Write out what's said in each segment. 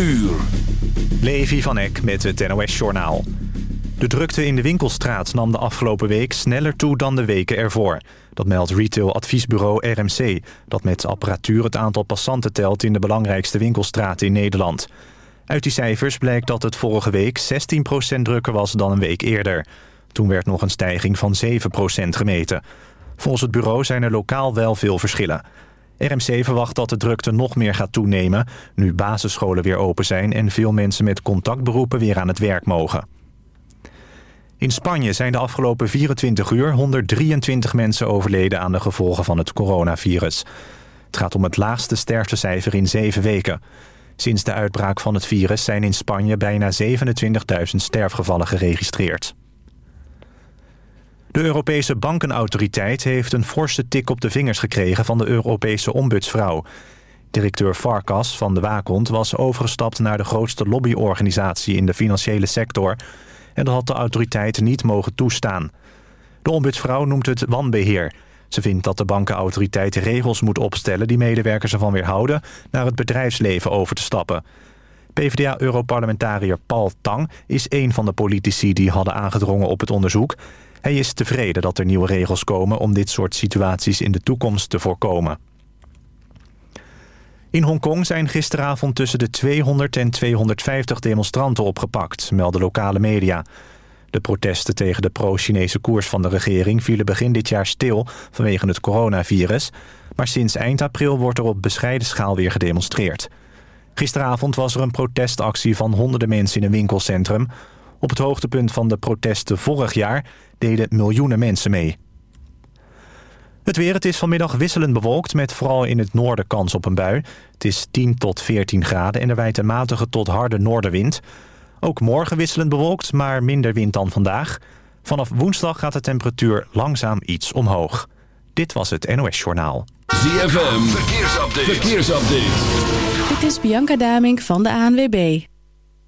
uur. Levi van Eck met het NOS-journaal. De drukte in de winkelstraat nam de afgelopen week sneller toe dan de weken ervoor. Dat meldt retail-adviesbureau RMC... dat met apparatuur het aantal passanten telt in de belangrijkste winkelstraten in Nederland. Uit die cijfers blijkt dat het vorige week 16% drukker was dan een week eerder. Toen werd nog een stijging van 7% gemeten. Volgens het bureau zijn er lokaal wel veel verschillen. RMC verwacht dat de drukte nog meer gaat toenemen... nu basisscholen weer open zijn en veel mensen met contactberoepen weer aan het werk mogen. In Spanje zijn de afgelopen 24 uur 123 mensen overleden aan de gevolgen van het coronavirus. Het gaat om het laagste sterftecijfer in zeven weken. Sinds de uitbraak van het virus zijn in Spanje bijna 27.000 sterfgevallen geregistreerd. De Europese Bankenautoriteit heeft een forse tik op de vingers gekregen van de Europese ombudsvrouw. Directeur Farkas van de Waakhond was overgestapt naar de grootste lobbyorganisatie in de financiële sector... en dat had de autoriteit niet mogen toestaan. De ombudsvrouw noemt het wanbeheer. Ze vindt dat de bankenautoriteit regels moet opstellen die medewerkers ervan weerhouden naar het bedrijfsleven over te stappen. PvdA-europarlementariër Paul Tang is een van de politici die hadden aangedrongen op het onderzoek... Hij is tevreden dat er nieuwe regels komen om dit soort situaties in de toekomst te voorkomen. In Hongkong zijn gisteravond tussen de 200 en 250 demonstranten opgepakt, melden lokale media. De protesten tegen de pro-Chinese koers van de regering vielen begin dit jaar stil vanwege het coronavirus. Maar sinds eind april wordt er op bescheiden schaal weer gedemonstreerd. Gisteravond was er een protestactie van honderden mensen in een winkelcentrum. Op het hoogtepunt van de protesten vorig jaar deden miljoenen mensen mee. Het weer, het is vanmiddag wisselend bewolkt met vooral in het noorden kans op een bui. Het is 10 tot 14 graden en er wijt een matige tot harde noordenwind. Ook morgen wisselend bewolkt, maar minder wind dan vandaag. Vanaf woensdag gaat de temperatuur langzaam iets omhoog. Dit was het NOS Journaal. ZFM, verkeersupdate. verkeersupdate. Dit is Bianca Damink van de ANWB.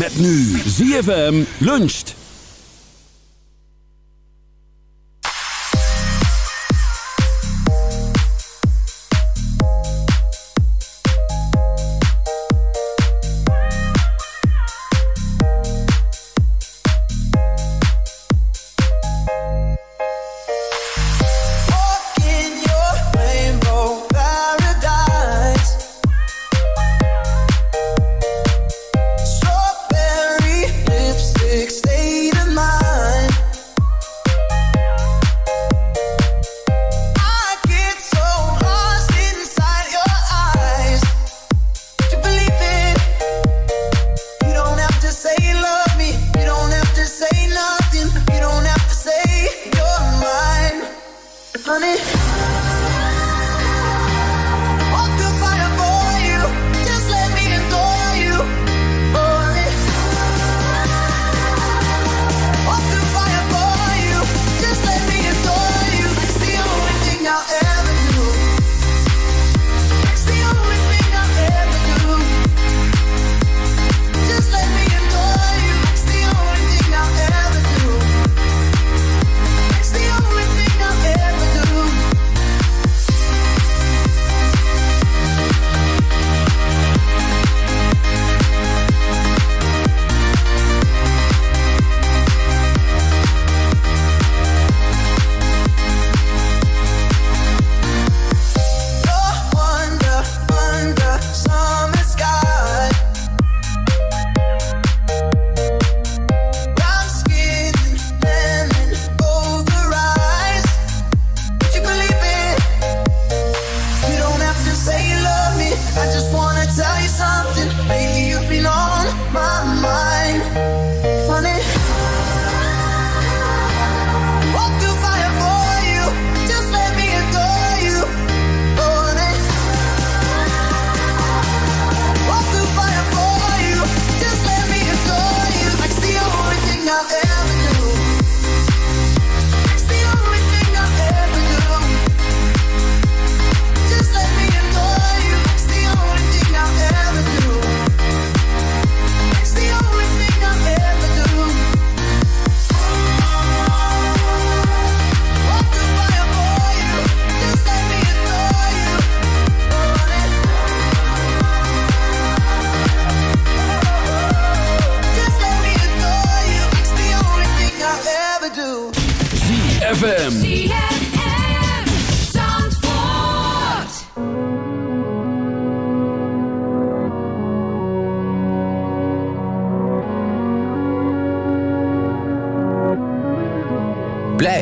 Met nu ZFM luncht.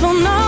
Vanaf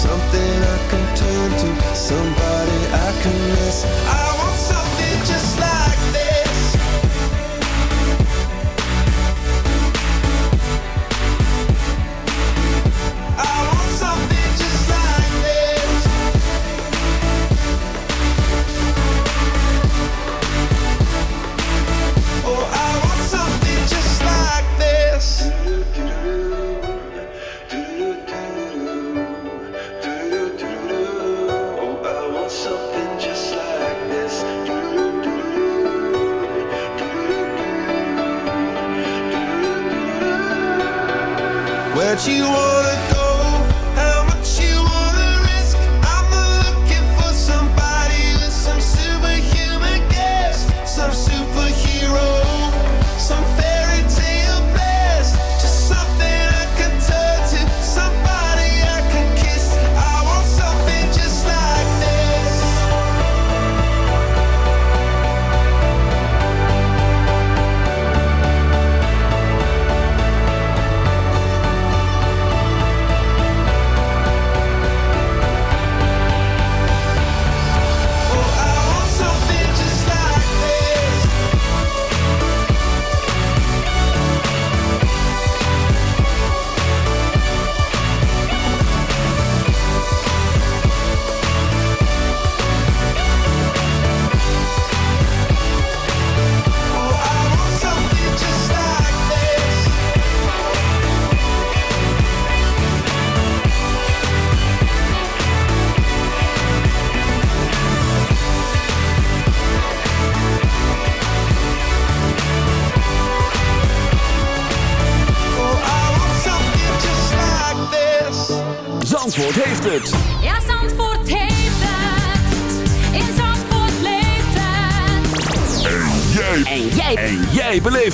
something I can turn to, somebody I can miss. I want something just like.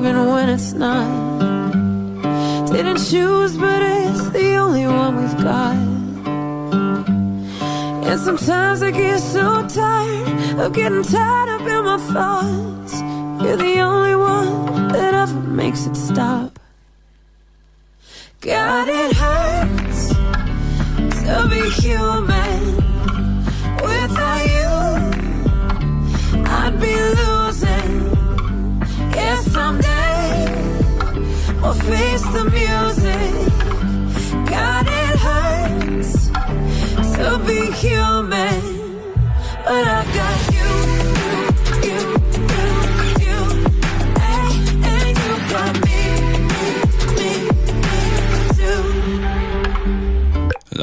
even when it's not. Didn't choose, but it's the only one we've got. And sometimes I get so tired of getting tied up in my thoughts. You're the only one that ever makes it stop. God, it hurts to be human.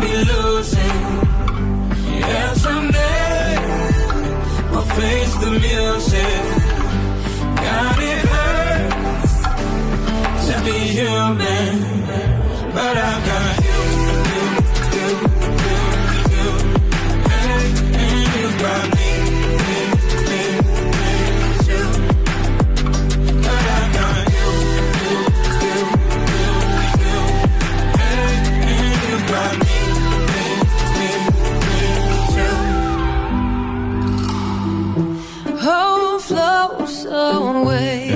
be losing. Yeah, someday I'll face the music. God, it hurts to be human, but I've got.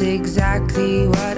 exactly what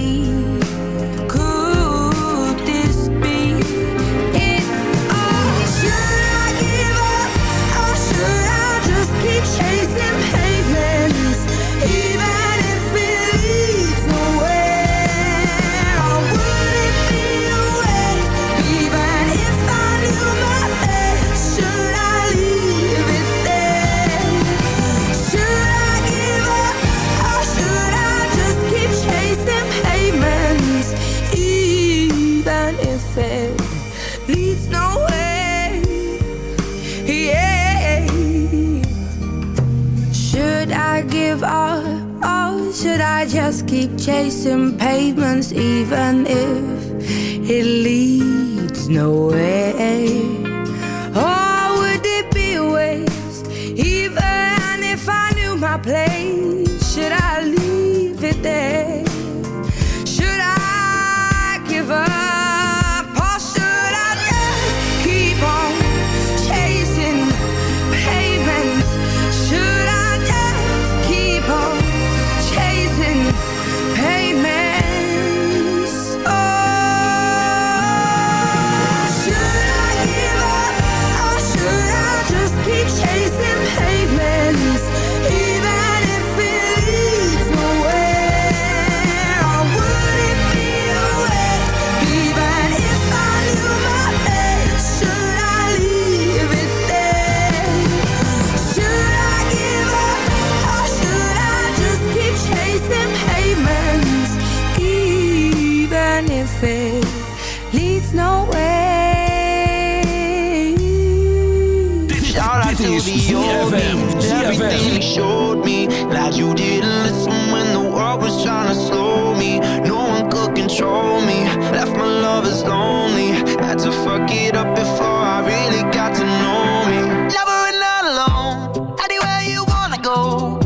Dit is ZFM. Everything you showed me, glad you didn't listen when the world was trying to slow me. No one could control me, left my lovers lonely. Had to fuck it up before I really got to know me. Never and not alone, anywhere you wanna go.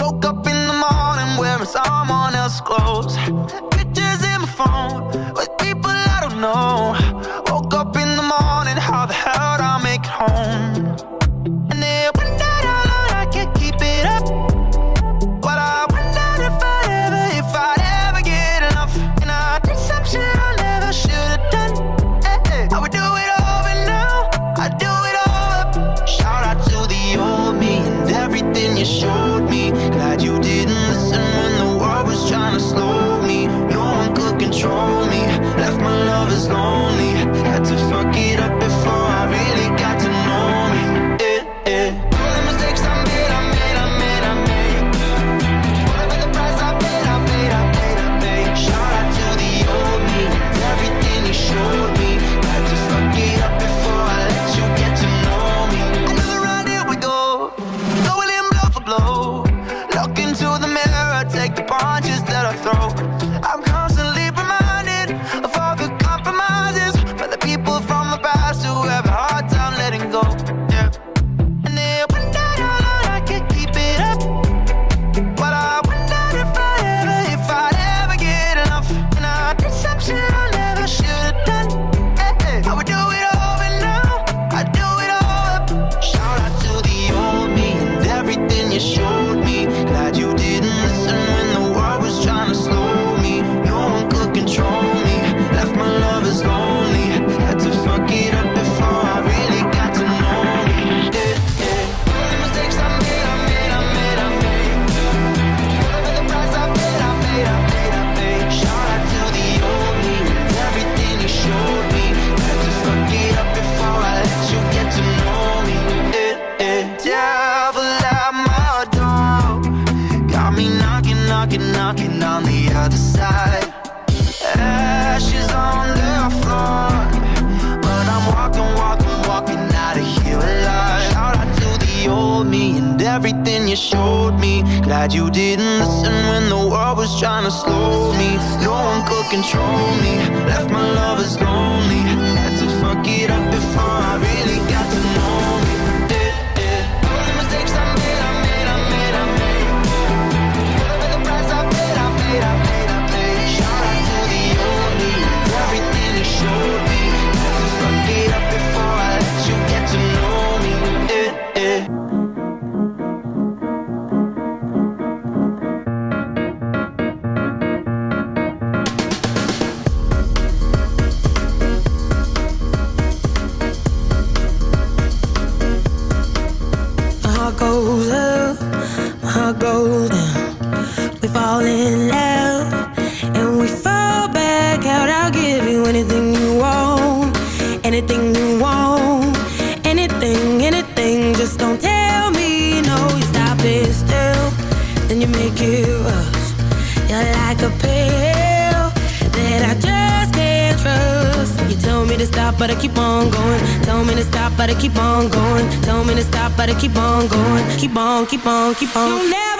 Woke up in the morning wearing someone else's clothes. Pictures in my phone with people I don't know stop, but I keep on going. Keep on, keep on, keep on. You'll never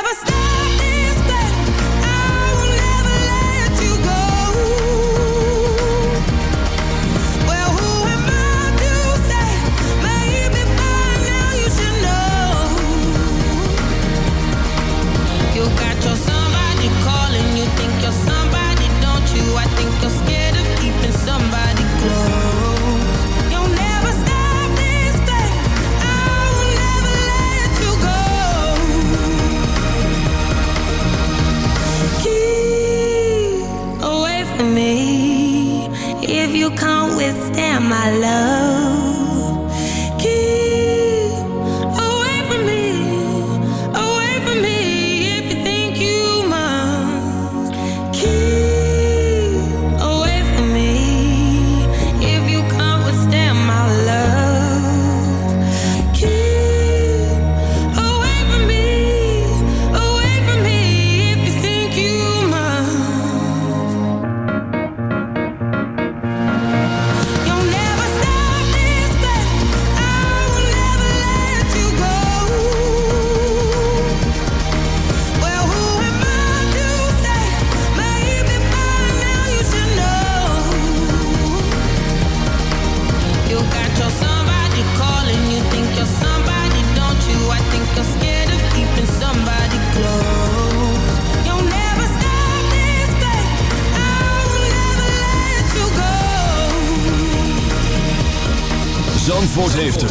understand my love. Zandvoort